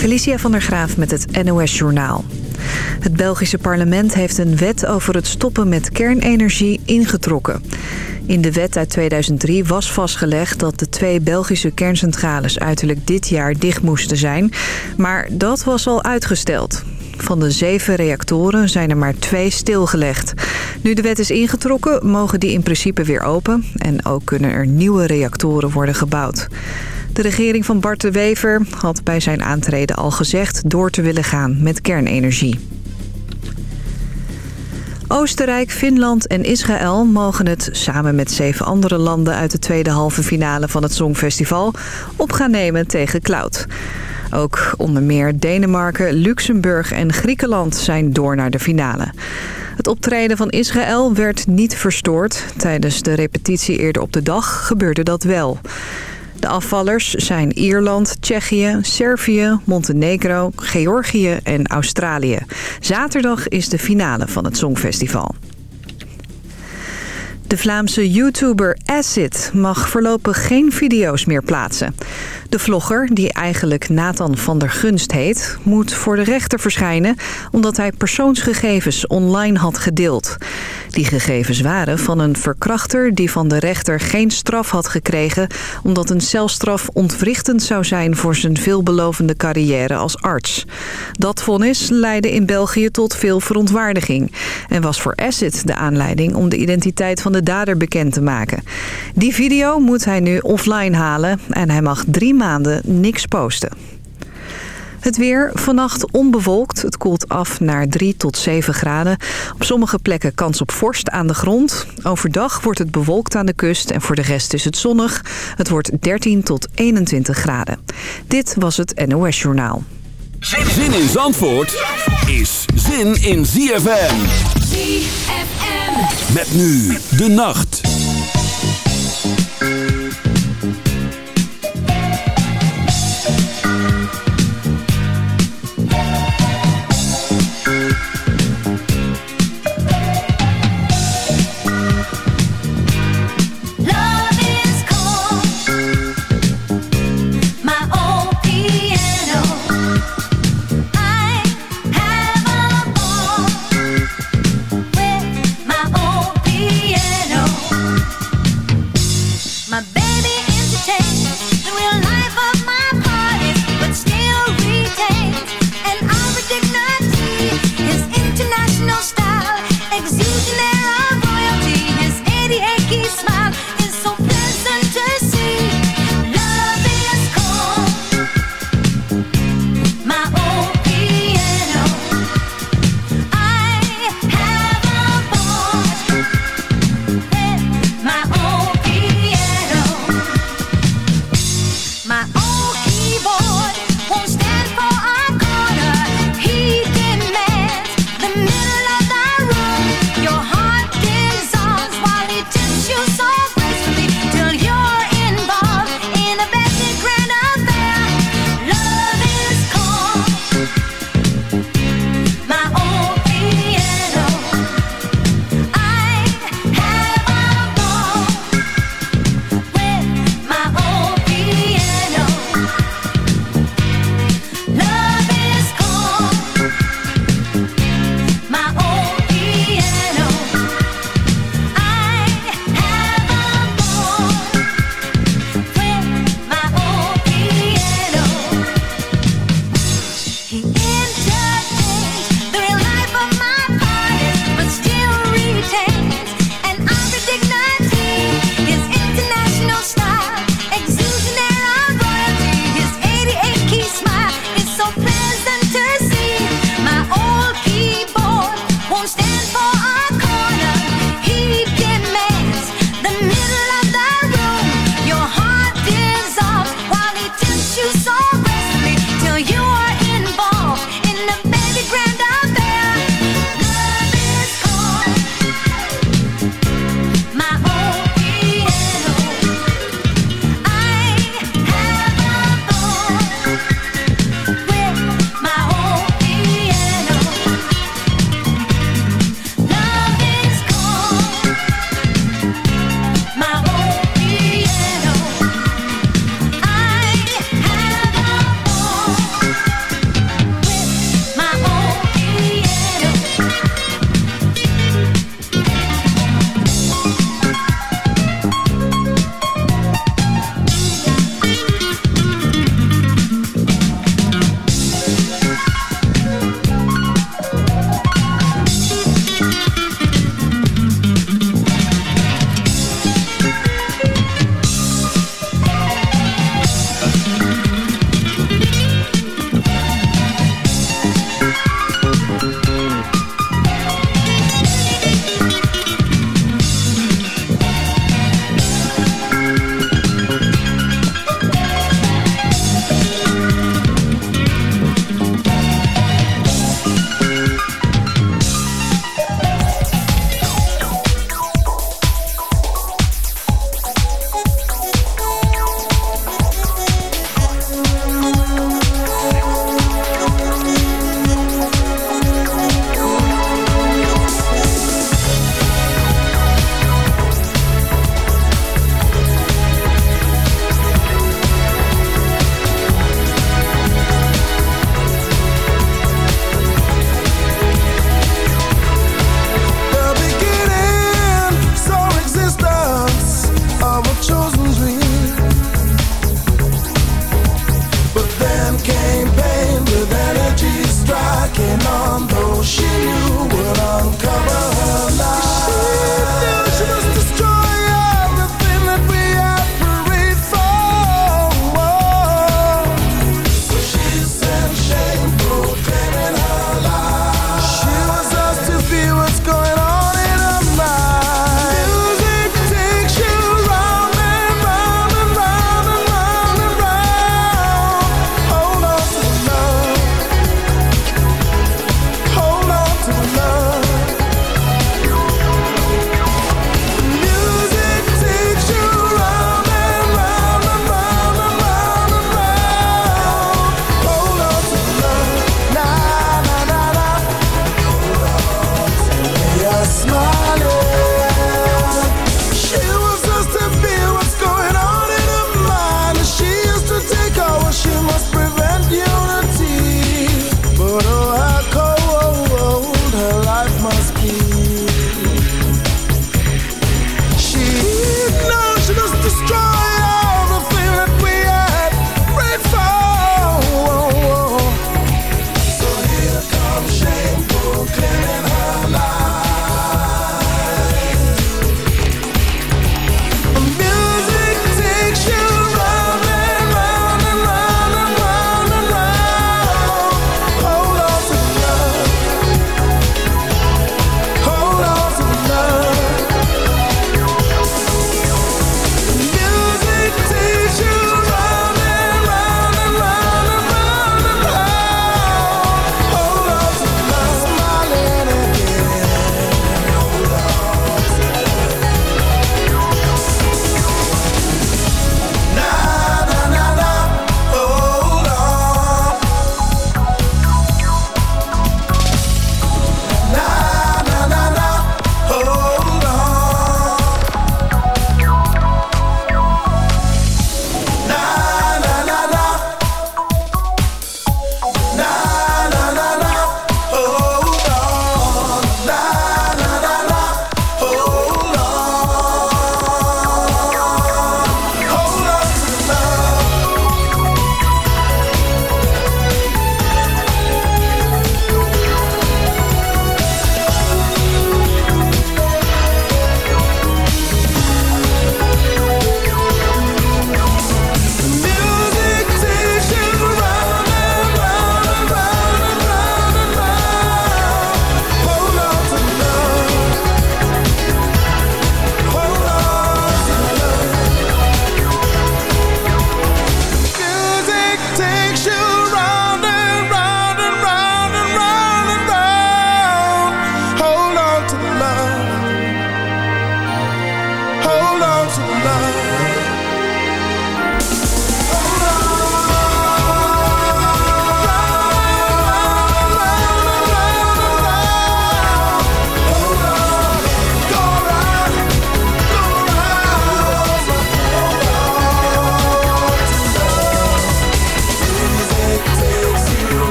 Felicia van der Graaf met het NOS-journaal. Het Belgische parlement heeft een wet over het stoppen met kernenergie ingetrokken. In de wet uit 2003 was vastgelegd dat de twee Belgische kerncentrales uiterlijk dit jaar dicht moesten zijn. Maar dat was al uitgesteld. Van de zeven reactoren zijn er maar twee stilgelegd. Nu de wet is ingetrokken, mogen die in principe weer open. En ook kunnen er nieuwe reactoren worden gebouwd. De regering van Bart de Wever had bij zijn aantreden al gezegd door te willen gaan met kernenergie. Oostenrijk, Finland en Israël mogen het samen met zeven andere landen uit de tweede halve finale van het Songfestival op gaan nemen tegen Cloud. Ook onder meer Denemarken, Luxemburg en Griekenland zijn door naar de finale. Het optreden van Israël werd niet verstoord. Tijdens de repetitie eerder op de dag gebeurde dat wel. De afvallers zijn Ierland, Tsjechië, Servië, Montenegro, Georgië en Australië. Zaterdag is de finale van het Songfestival. De Vlaamse YouTuber Acid mag voorlopig geen video's meer plaatsen. De vlogger, die eigenlijk Nathan van der Gunst heet... moet voor de rechter verschijnen omdat hij persoonsgegevens online had gedeeld. Die gegevens waren van een verkrachter die van de rechter geen straf had gekregen... omdat een celstraf ontwrichtend zou zijn voor zijn veelbelovende carrière als arts. Dat vonnis leidde in België tot veel verontwaardiging... en was voor Acid de aanleiding om de identiteit van de dader bekend te maken. Die video moet hij nu offline halen en hij mag drie maanden niks posten. Het weer vannacht onbewolkt. Het koelt af naar 3 tot 7 graden. Op sommige plekken kans op vorst aan de grond. Overdag wordt het bewolkt aan de kust en voor de rest is het zonnig. Het wordt 13 tot 21 graden. Dit was het NOS Journaal. Zin in Zandvoort is zin in ZFM. ZFM. Met nu de nacht.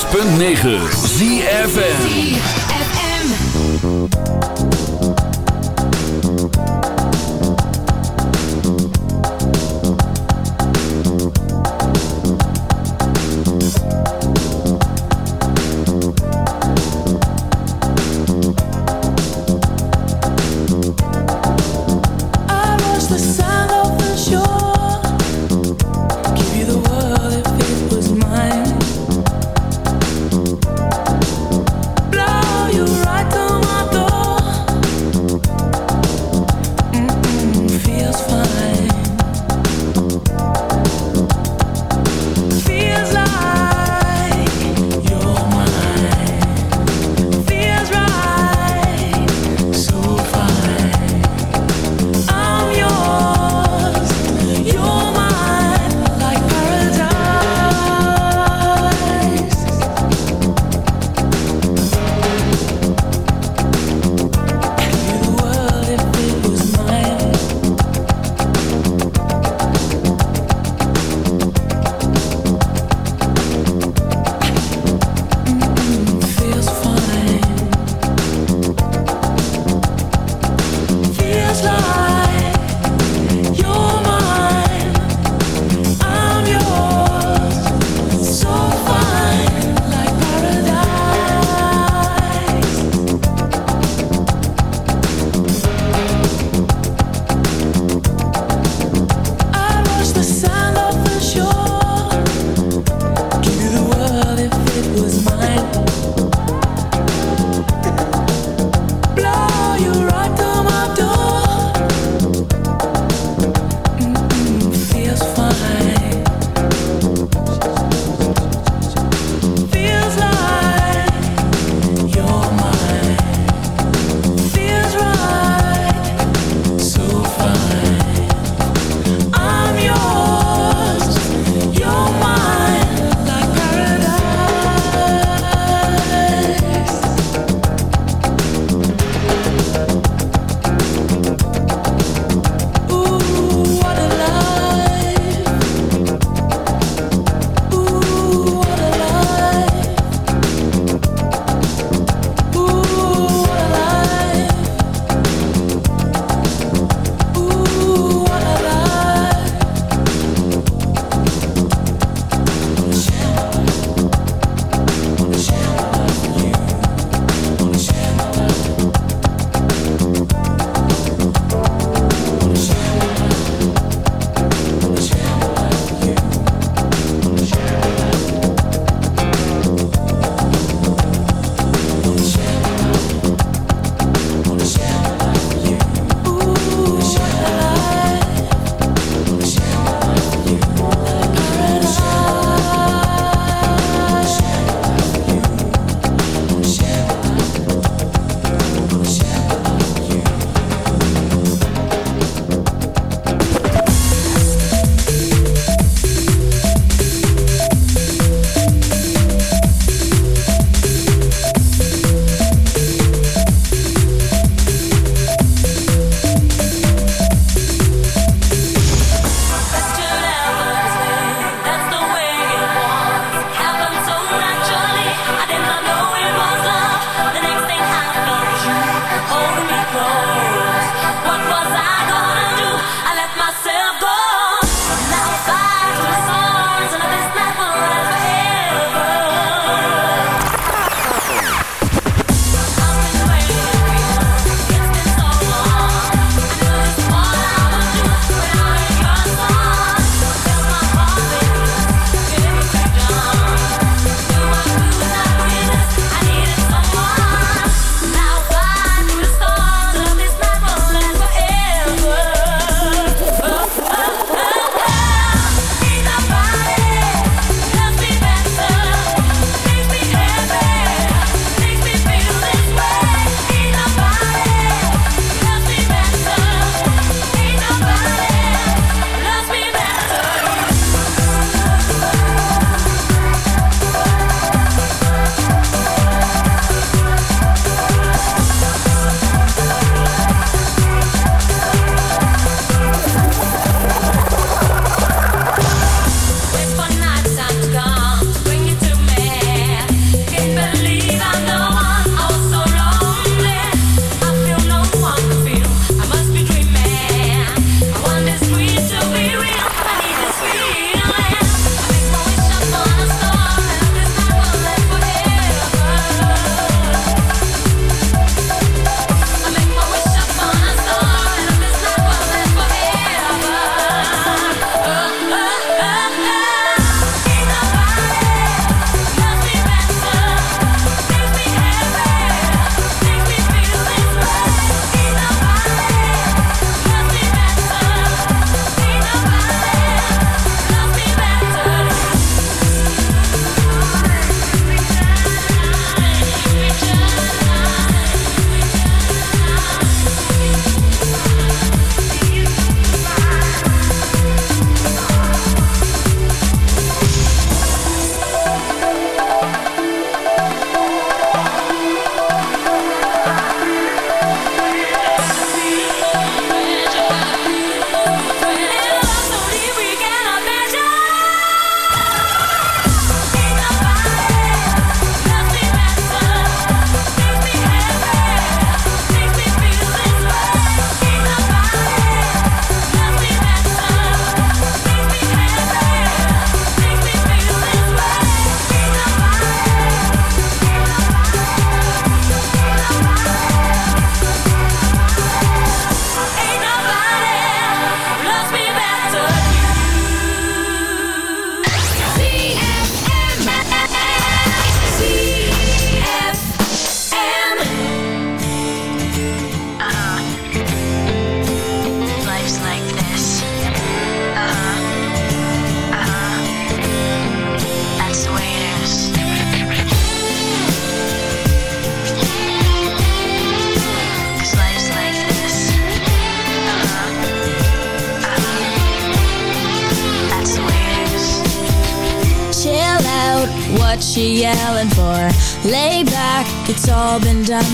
106.9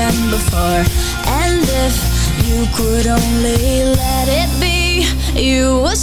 than before And if you could only let it be You would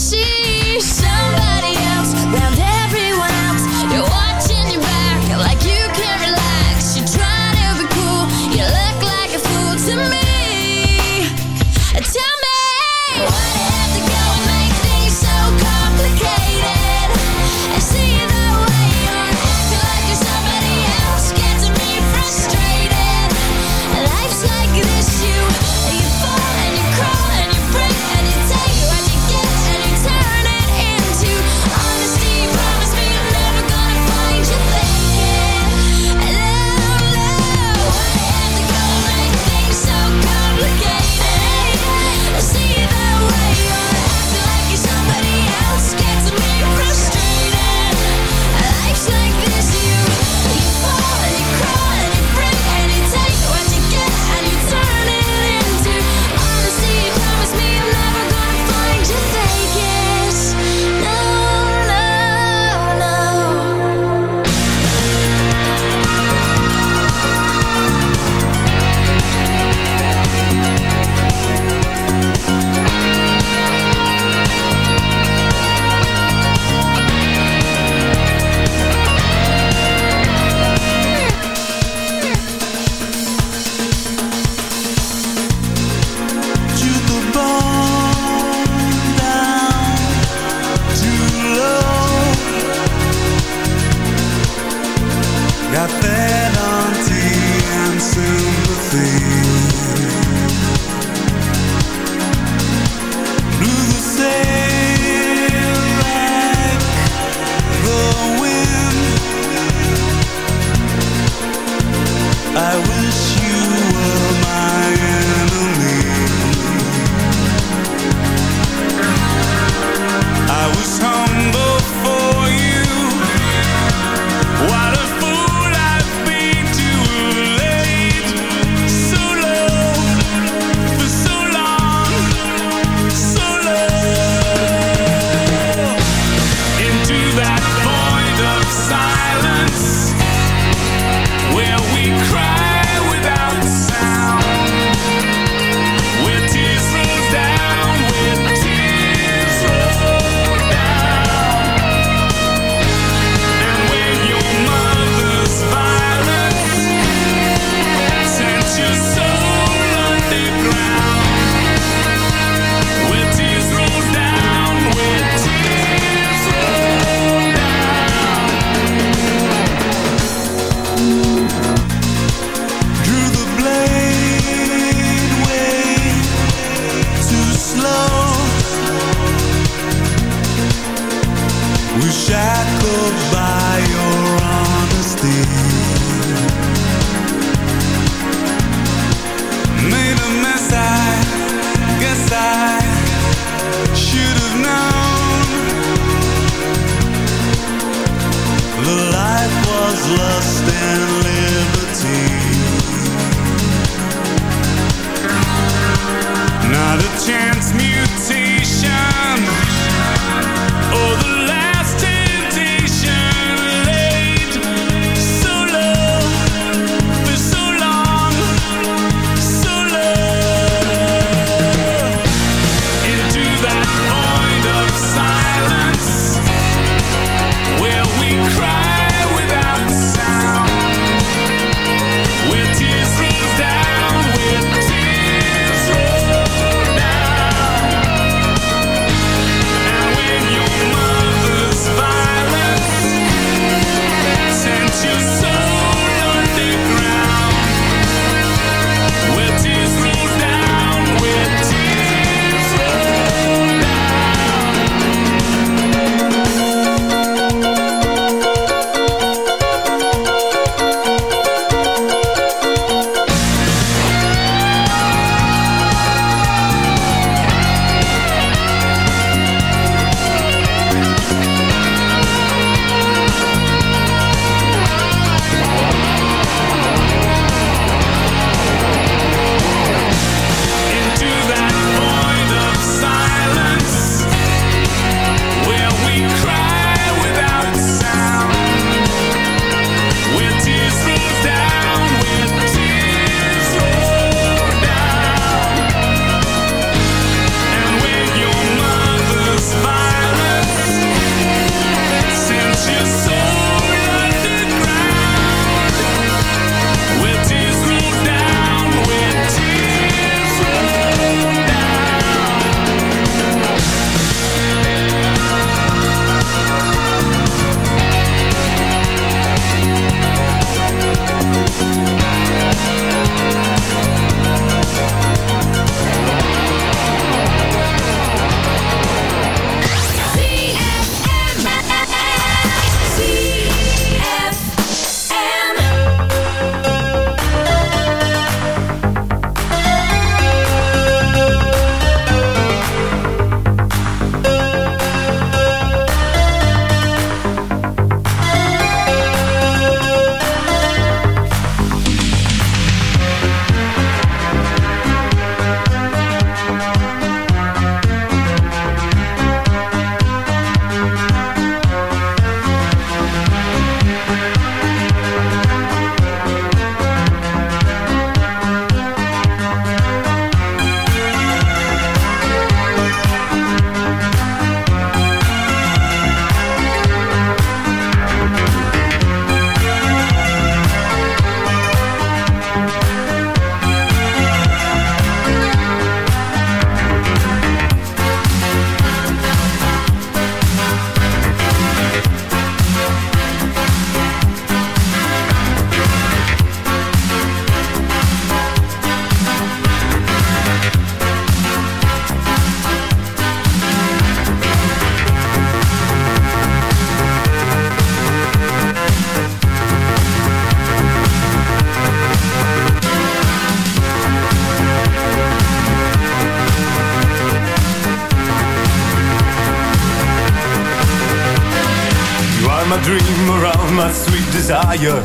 desire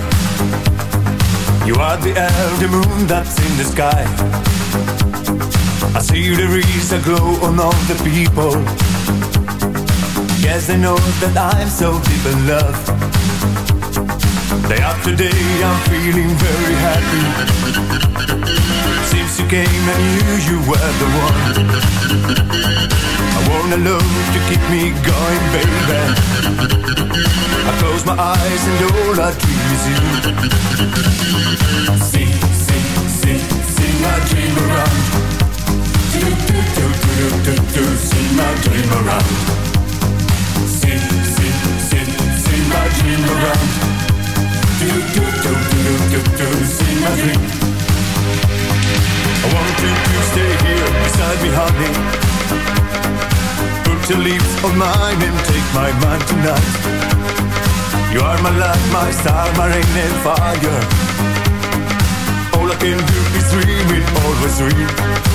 You are the air, moon that's in the sky. I see there is a glow on all the people. Yes, I know that I'm so deep in love. Day after day I'm feeling very happy. Since you came I knew you were the one. I want a love to keep me going, baby. I close my eyes See fire. All I can do is dream it, always dream.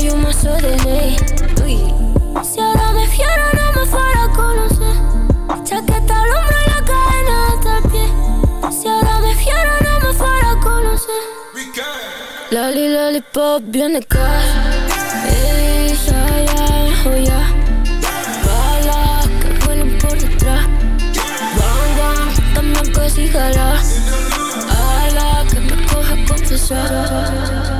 Hay un mazo de ley. Uy. Si ahora me fiero no me fuera a conocer. Chaqueta al hombro y la cadena hasta el pie. Si ahora me fiero no me fuera a conocer. Lali, lollipop, bien de casa Ey, ya, ya, oh ya. Balas que vuelan por detrás. Bang, bang, también que jala Ala, que me coge confesar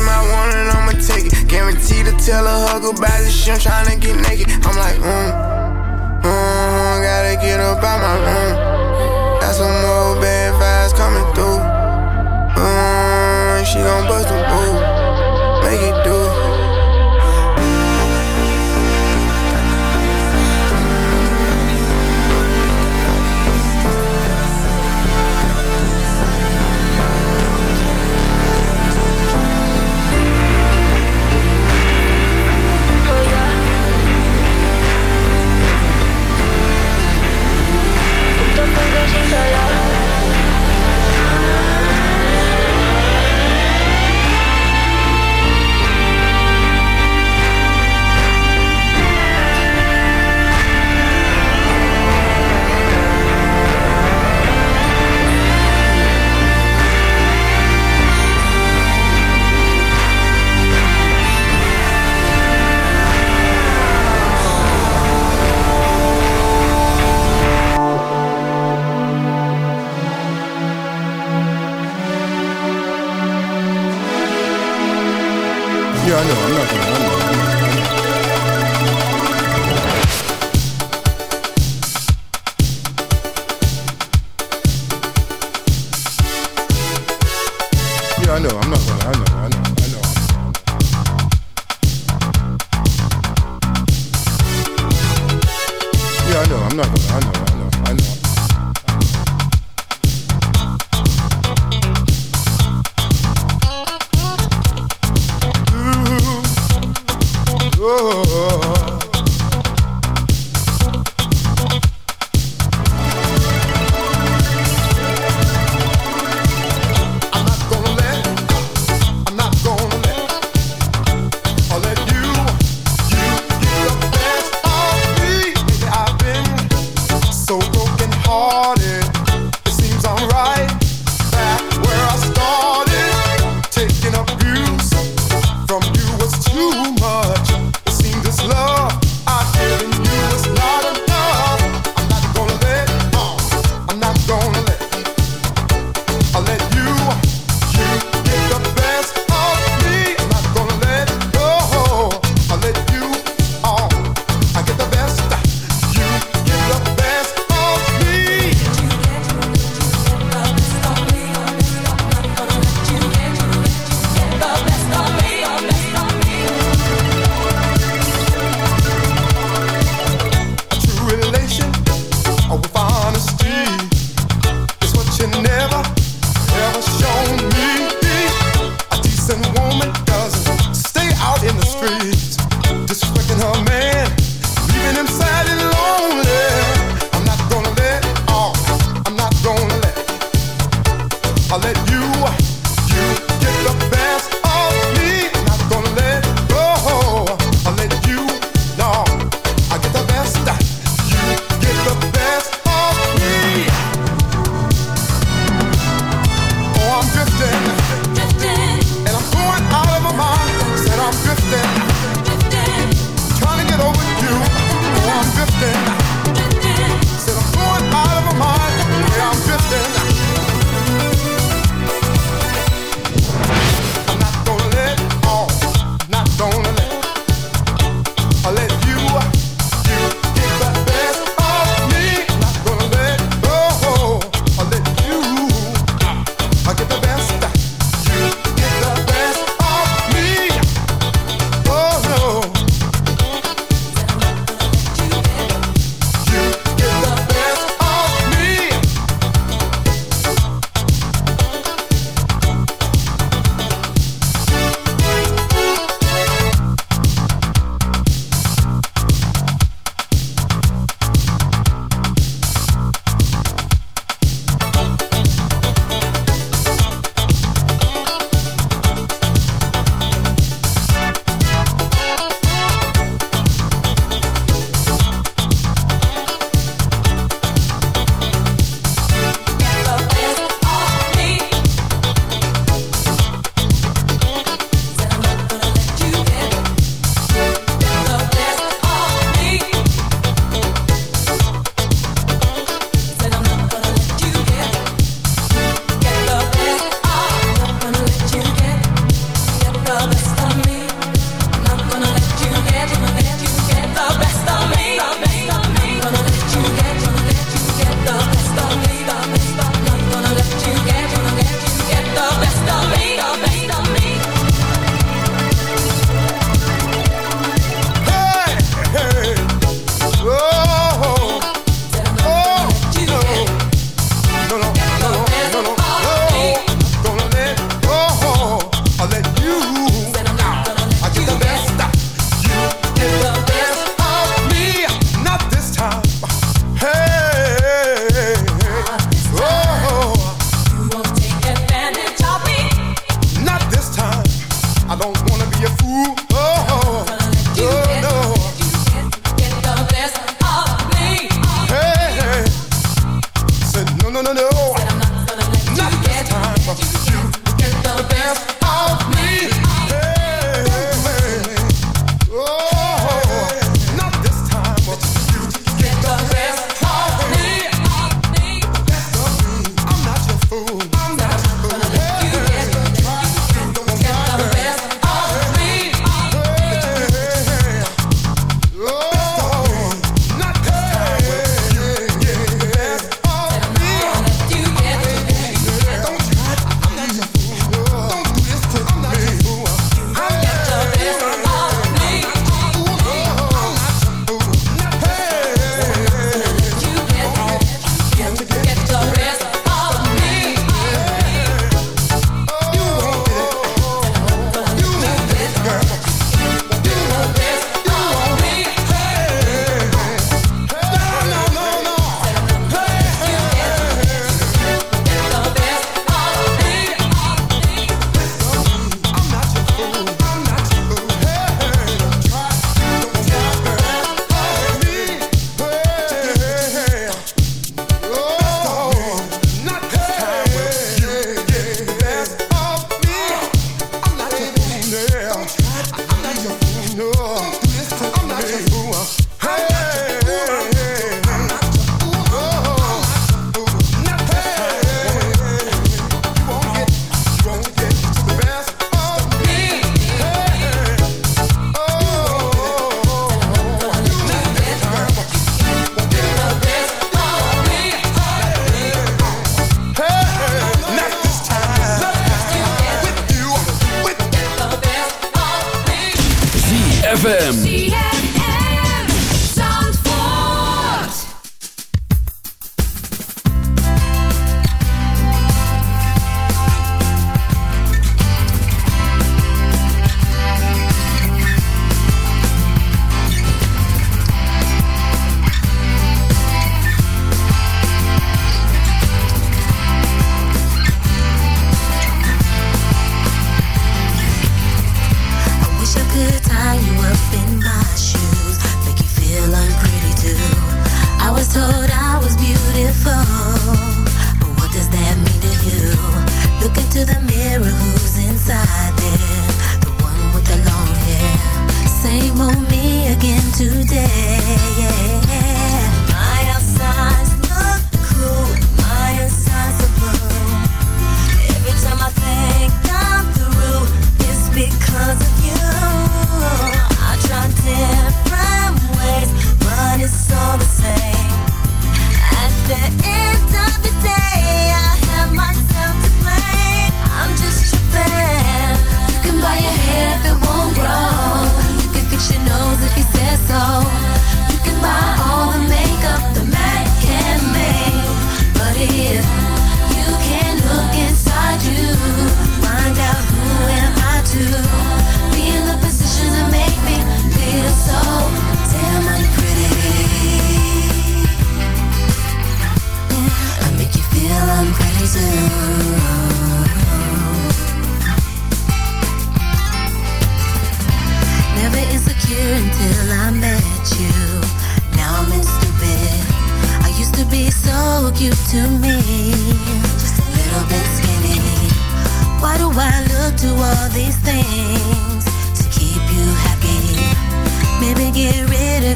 I'ma take it. Guaranteed to tell a hug about this shit, I'm tryna get naked. I'm like, mm, mm, gotta get up out my room. Got some more bad vibes coming through. Mm, she gon' bust a move, make it do.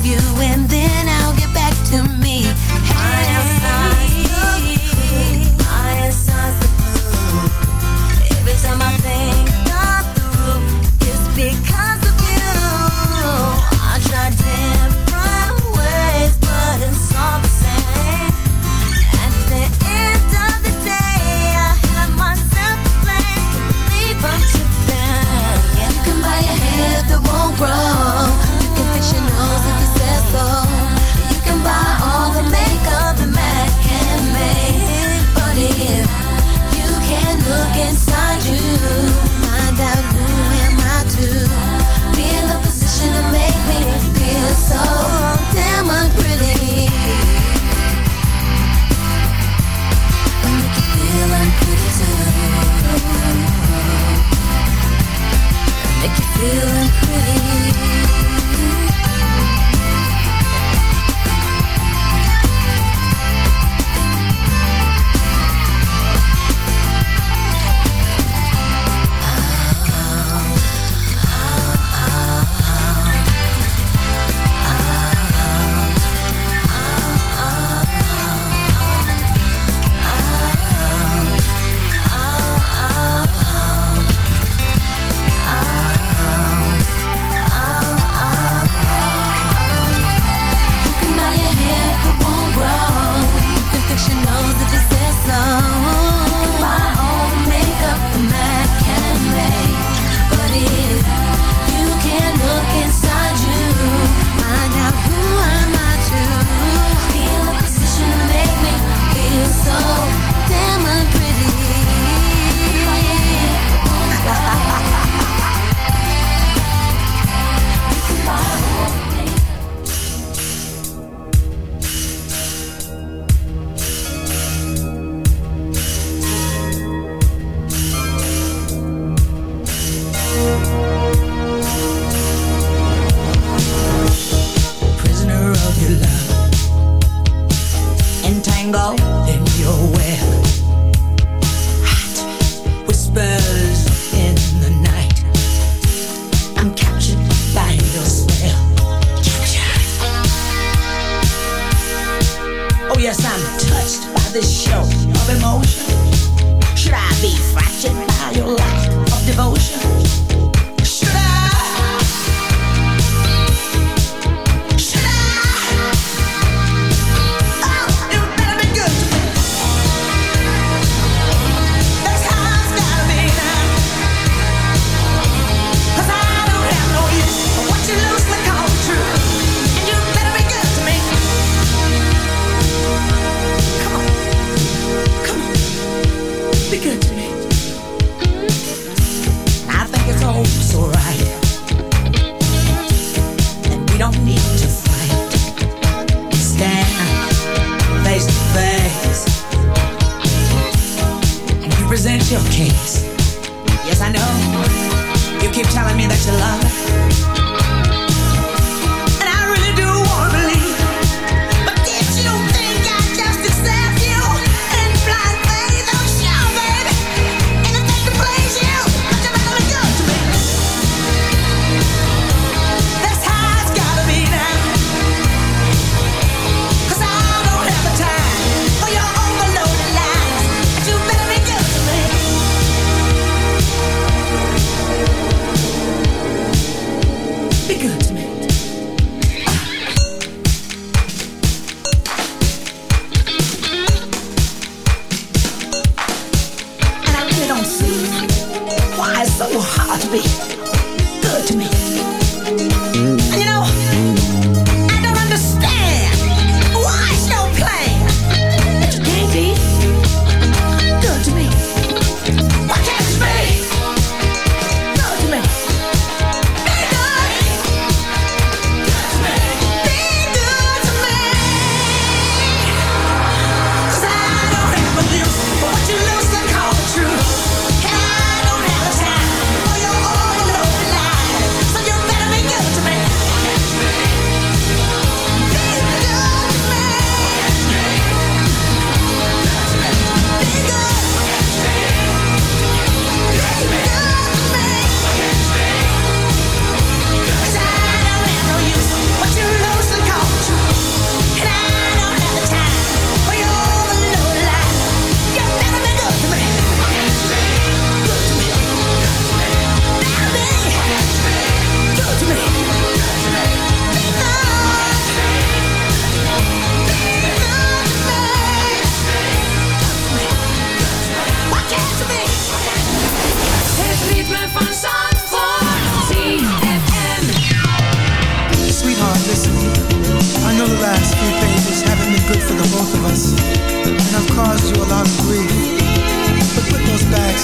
You and then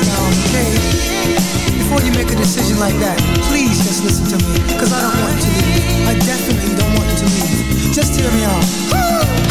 down, okay? Before you make a decision like that, please just listen to me, cause I don't want you to leave. I definitely don't want you to leave. Just hear me out.